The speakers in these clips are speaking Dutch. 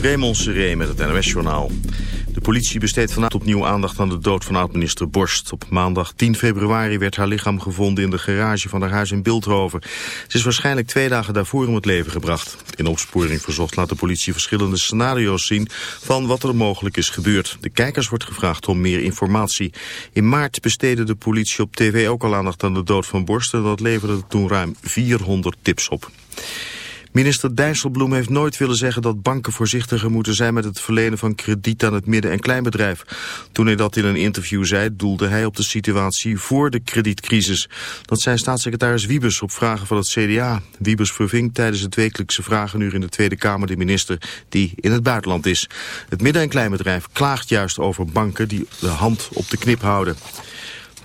Raymond Seré met het NOS-journaal. De politie besteedt vanavond opnieuw aandacht aan de dood van oud-minister Borst. Op maandag 10 februari werd haar lichaam gevonden in de garage van haar huis in Beeldhoven. Ze is waarschijnlijk twee dagen daarvoor om het leven gebracht. In opsporing verzocht laat de politie verschillende scenario's zien van wat er mogelijk is gebeurd. De kijkers wordt gevraagd om meer informatie. In maart besteedde de politie op tv ook al aandacht aan de dood van Borst en dat leverde toen ruim 400 tips op. Minister Dijsselbloem heeft nooit willen zeggen dat banken voorzichtiger moeten zijn met het verlenen van krediet aan het midden- en kleinbedrijf. Toen hij dat in een interview zei, doelde hij op de situatie voor de kredietcrisis. Dat zei staatssecretaris Wiebes op vragen van het CDA. Wiebes verving tijdens het wekelijkse vragenuur in de Tweede Kamer de minister die in het buitenland is. Het midden- en kleinbedrijf klaagt juist over banken die de hand op de knip houden.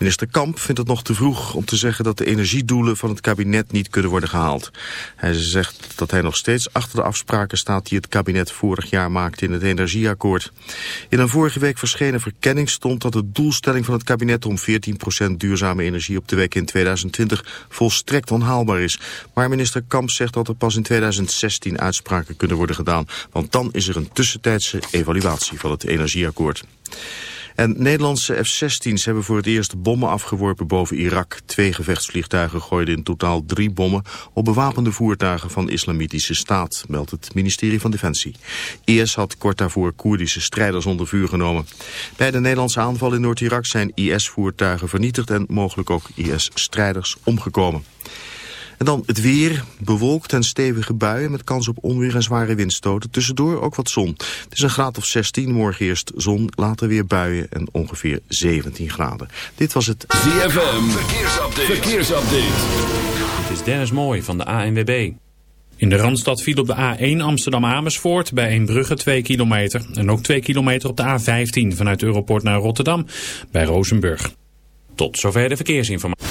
Minister Kamp vindt het nog te vroeg om te zeggen dat de energiedoelen van het kabinet niet kunnen worden gehaald. Hij zegt dat hij nog steeds achter de afspraken staat die het kabinet vorig jaar maakte in het energieakkoord. In een vorige week verschenen verkenning stond dat de doelstelling van het kabinet om 14% duurzame energie op te wekken in 2020 volstrekt onhaalbaar is. Maar minister Kamp zegt dat er pas in 2016 uitspraken kunnen worden gedaan, want dan is er een tussentijdse evaluatie van het energieakkoord. En Nederlandse F-16's hebben voor het eerst bommen afgeworpen boven Irak. Twee gevechtsvliegtuigen gooiden in totaal drie bommen op bewapende voertuigen van Islamitische Staat, meldt het ministerie van Defensie. IS had kort daarvoor Koerdische strijders onder vuur genomen. Bij de Nederlandse aanval in Noord-Irak zijn IS-voertuigen vernietigd en mogelijk ook IS-strijders omgekomen. En dan het weer, bewolkt en stevige buien met kans op onweer en zware windstoten. Tussendoor ook wat zon. Het is een graad of 16, morgen eerst zon, later weer buien en ongeveer 17 graden. Dit was het ZFM, verkeersupdate. verkeersupdate. Het is Dennis Mooij van de ANWB. In de Randstad viel op de A1 Amsterdam-Amersfoort bij Eembrugge 2 kilometer. En ook 2 kilometer op de A15 vanuit Europort naar Rotterdam bij Rozenburg. Tot zover de verkeersinformatie.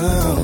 girl.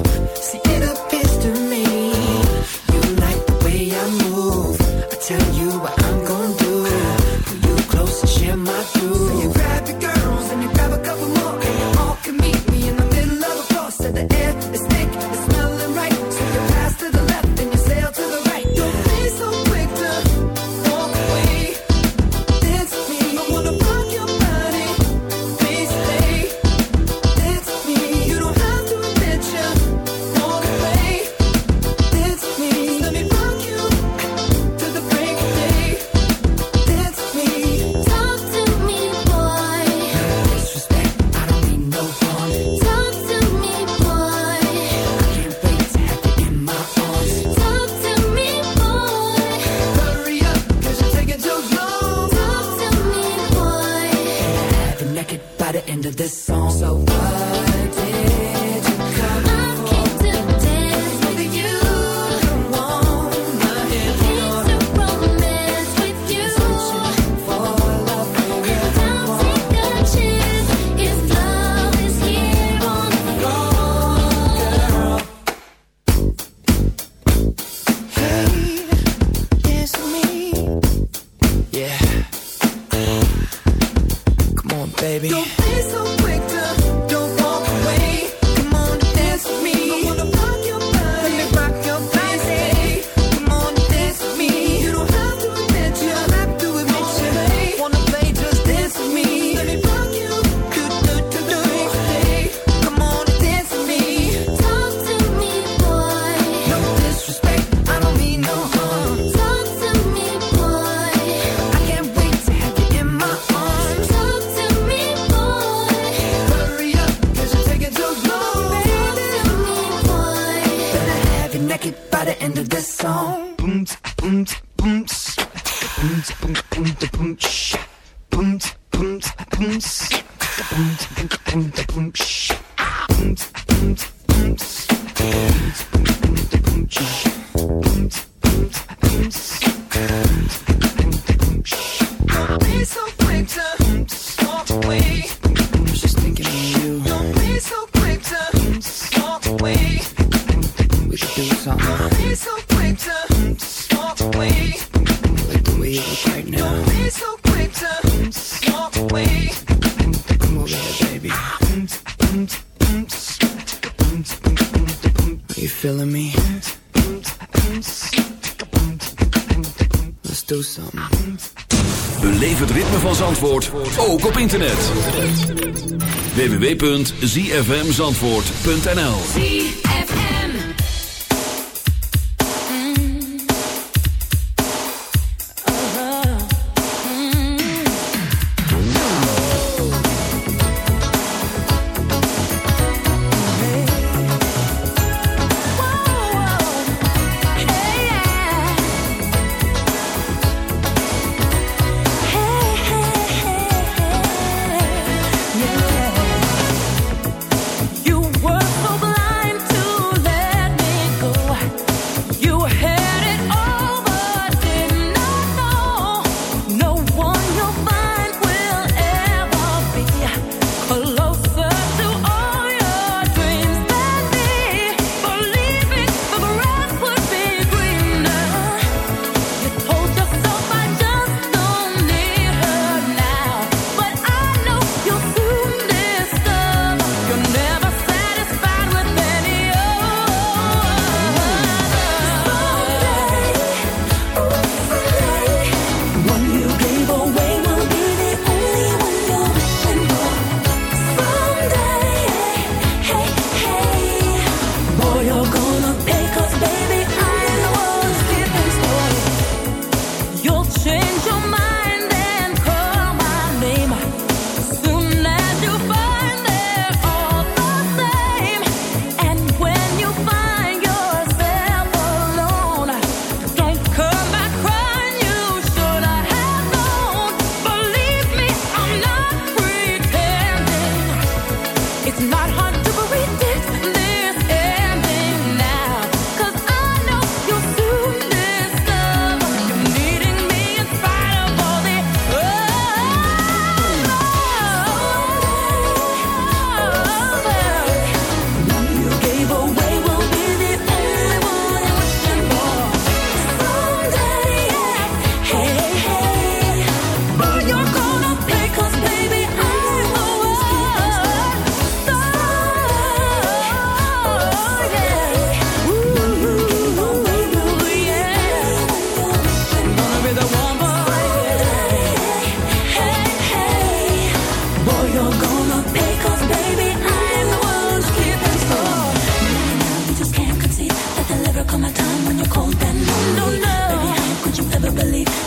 www.zfmzandvoort.nl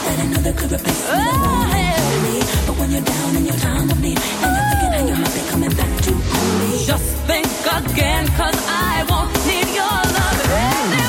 that another could replace oh, me. But when you're down and you're time of need, and you're thinking how you might be coming back to me. Just think again, cause I won't need your love.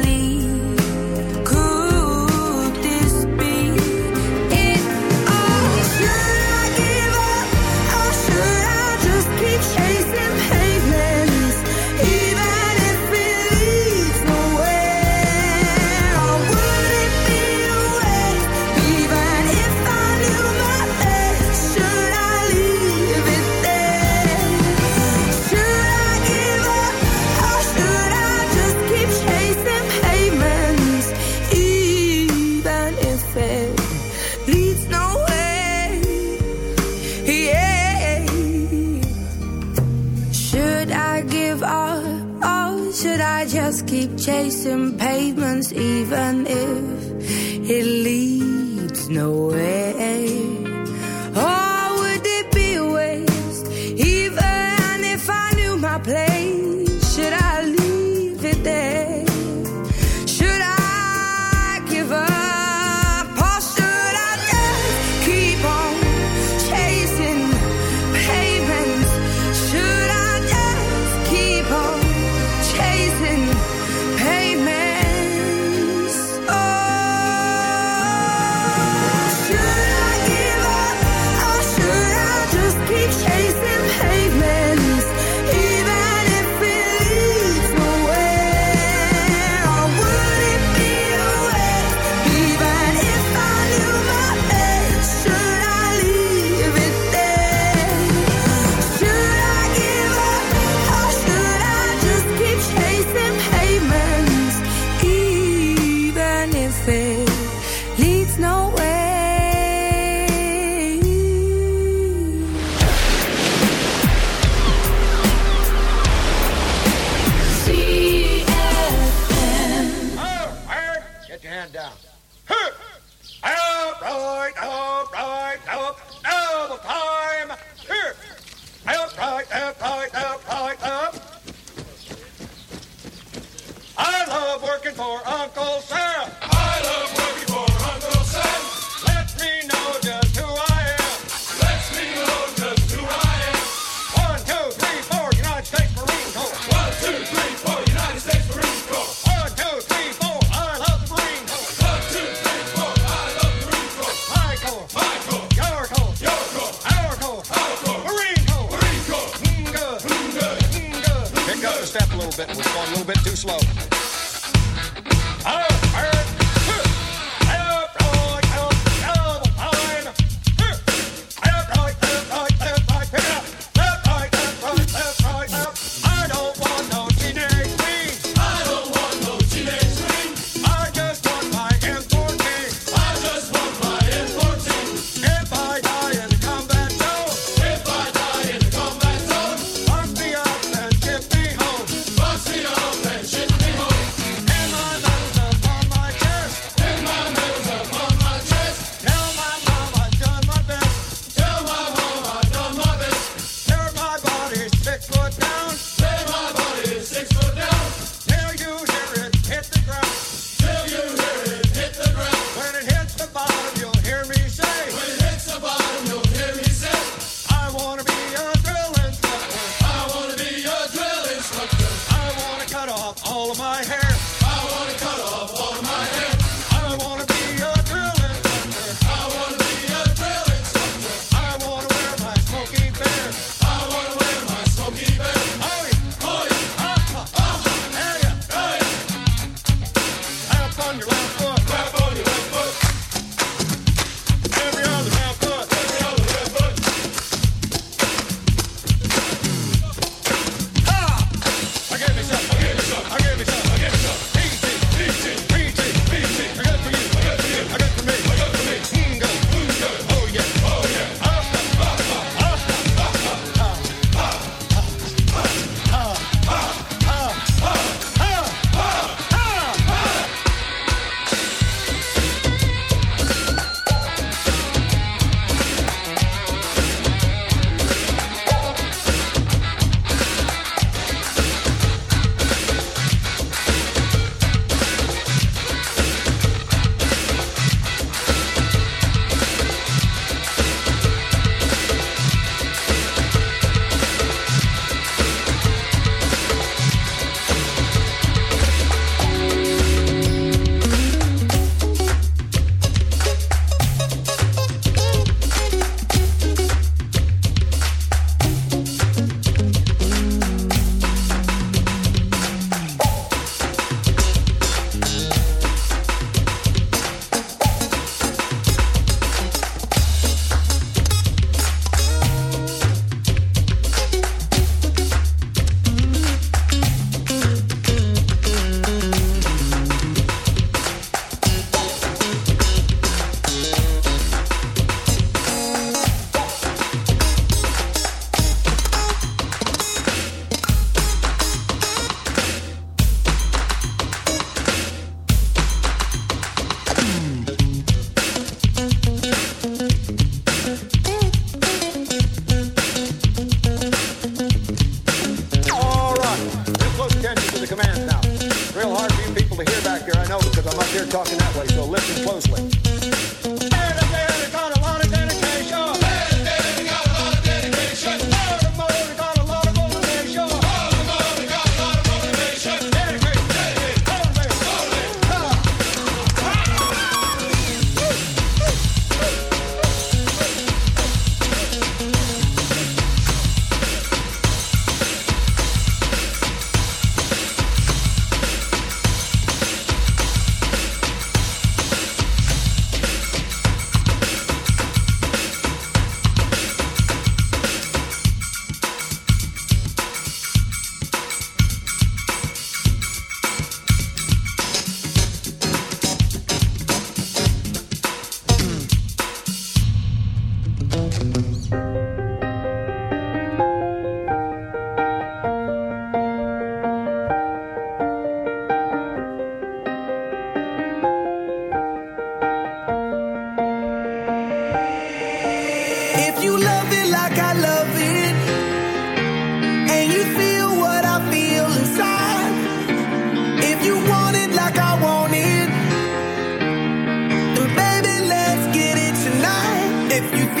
If you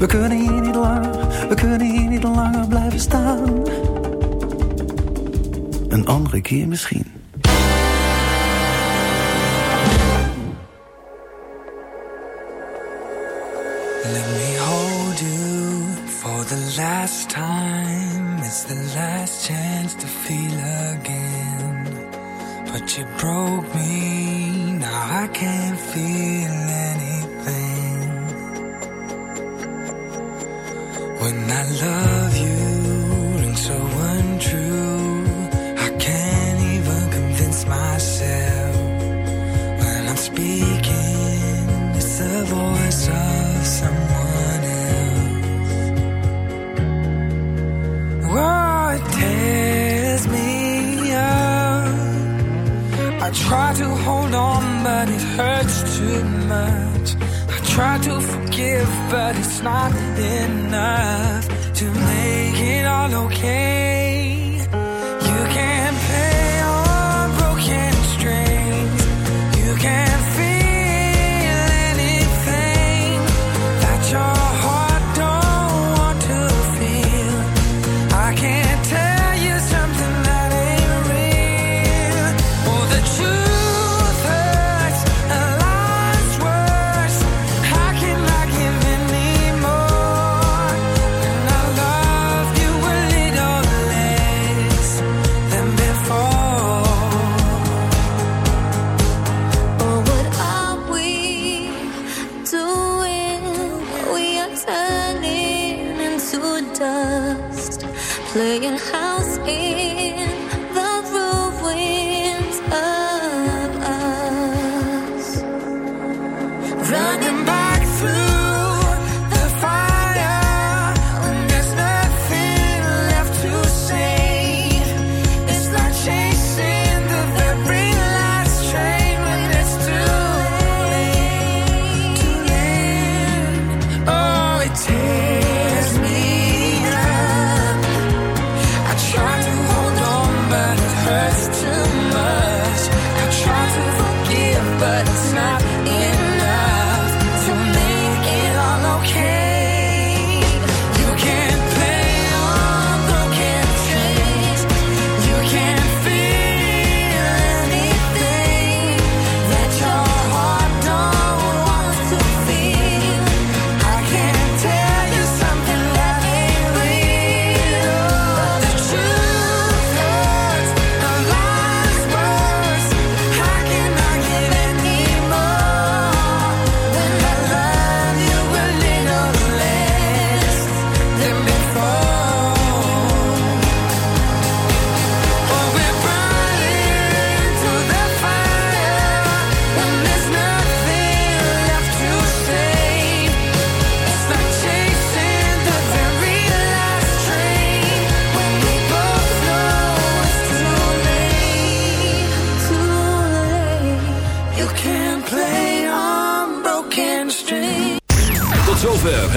We kunnen hier niet langer, we kunnen hier niet langer blijven staan. Een andere keer misschien. Let me hold you for the last time. It's the last chance to feel again. But you broke me, now I can't feel